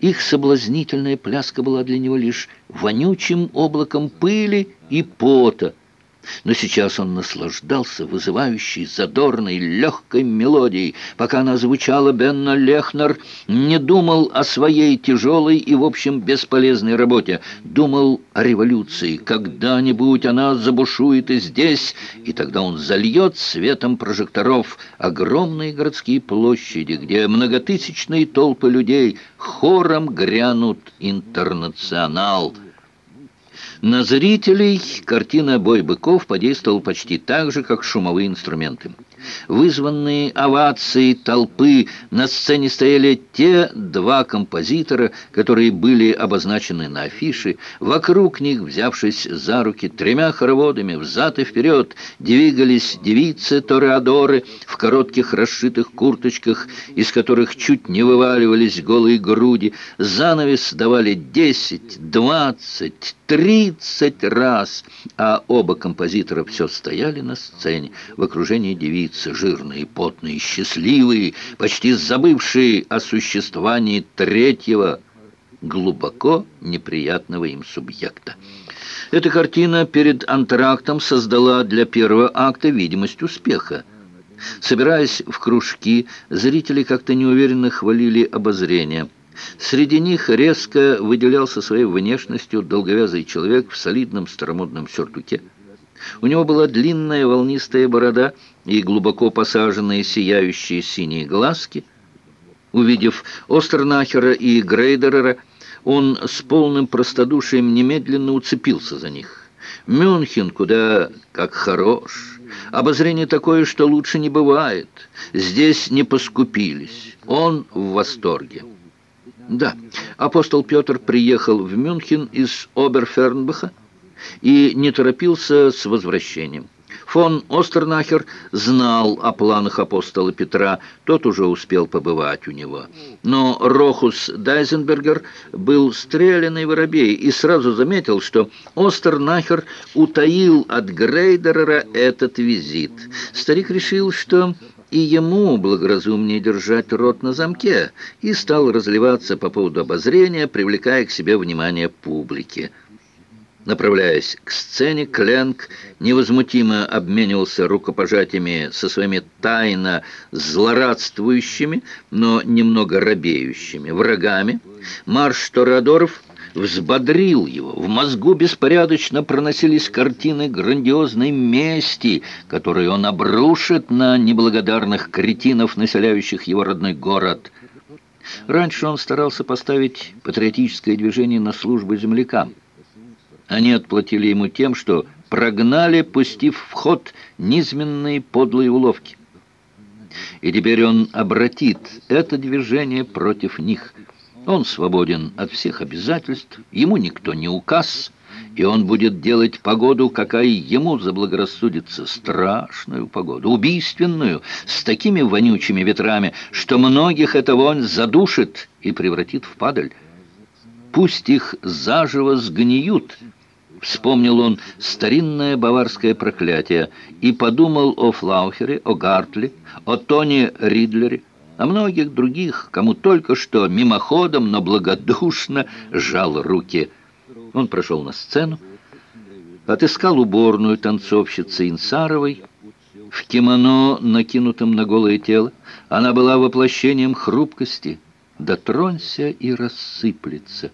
Их соблазнительная пляска была для него лишь вонючим облаком пыли и пота, но сейчас он наслаждался вызывающей, задорной, легкой мелодией. Пока она звучала, Бенно Лехнер не думал о своей тяжелой и, в общем, бесполезной работе. Думал о революции. Когда-нибудь она забушует и здесь, и тогда он зальет светом прожекторов огромные городские площади, где многотысячные толпы людей хором грянут «Интернационал». На зрителей картина «Бой быков» подействовала почти так же, как шумовые инструменты. Вызванные овации толпы на сцене стояли те два композитора, которые были обозначены на афише. Вокруг них, взявшись за руки тремя хороводами, взад и вперед, двигались девицы-тореадоры в коротких расшитых курточках, из которых чуть не вываливались голые груди. Занавес давали десять, двадцать, тридцать раз, а оба композитора все стояли на сцене в окружении девицы, жирные, потные, счастливые, почти забывшие о существовании третьего, глубоко неприятного им субъекта. Эта картина перед антрактом создала для первого акта видимость успеха. Собираясь в кружки, зрители как-то неуверенно хвалили обозрение – Среди них резко выделялся своей внешностью долговязый человек в солидном старомодном сюртуке. У него была длинная волнистая борода и глубоко посаженные сияющие синие глазки. Увидев Остернахера и Грейдерера, он с полным простодушием немедленно уцепился за них. Мюнхен куда как хорош. Обозрение такое, что лучше не бывает. Здесь не поскупились. Он в восторге. Да, апостол Петр приехал в Мюнхен из Оберфернбаха и не торопился с возвращением. Фон Остернахер знал о планах апостола Петра, тот уже успел побывать у него. Но Рохус Дайзенбергер был стрелянный воробей и сразу заметил, что Остернахер утаил от Грейдерера этот визит. Старик решил, что и ему благоразумнее держать рот на замке, и стал разливаться по поводу обозрения, привлекая к себе внимание публики. Направляясь к сцене, Кленк невозмутимо обменивался рукопожатиями со своими тайно злорадствующими, но немного робеющими врагами. Марш Торадоров взбодрил его. В мозгу беспорядочно проносились картины грандиозной мести, которые он обрушит на неблагодарных кретинов, населяющих его родной город. Раньше он старался поставить патриотическое движение на службу землякам. Они отплатили ему тем, что прогнали, пустив в ход низменные подлые уловки. И теперь он обратит это движение против них – он свободен от всех обязательств, ему никто не указ, и он будет делать погоду, какая ему заблагорассудится, страшную погоду, убийственную, с такими вонючими ветрами, что многих эта вонь задушит и превратит в падаль. Пусть их заживо сгниют, Вспомнил он старинное баварское проклятие и подумал о Флаухере, о Гартле, о Тони Ридлере, а многих других, кому только что мимоходом, но благодушно жал руки. Он прошел на сцену, отыскал уборную танцовщицы Инсаровой, в кимоно, накинутом на голое тело. Она была воплощением хрупкости. Дотронься и рассыплется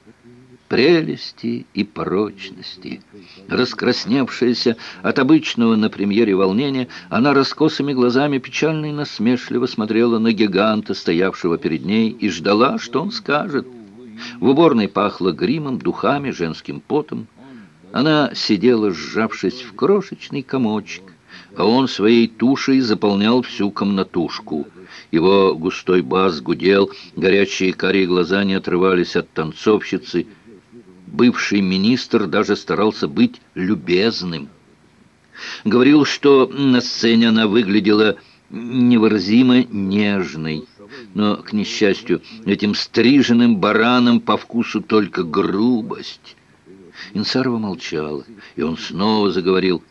прелести и порочности. Раскрасневшаяся от обычного на премьере волнения, она раскосыми глазами печально и насмешливо смотрела на гиганта, стоявшего перед ней, и ждала, что он скажет. В уборной пахло гримом, духами, женским потом. Она сидела, сжавшись в крошечный комочек, а он своей тушей заполнял всю комнатушку. Его густой бас гудел, горячие карие глаза не отрывались от танцовщицы, бывший министр даже старался быть любезным. Говорил, что на сцене она выглядела невыразимо нежной, но, к несчастью, этим стриженным бараном по вкусу только грубость. Инсарова молчала, и он снова заговорил.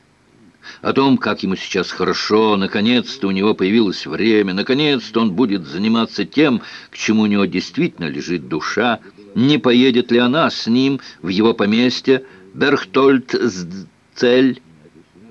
о том, как ему сейчас хорошо, наконец-то у него появилось время, наконец-то он будет заниматься тем, к чему у него действительно лежит душа, не поедет ли она с ним в его поместье Берхтольд-Цель,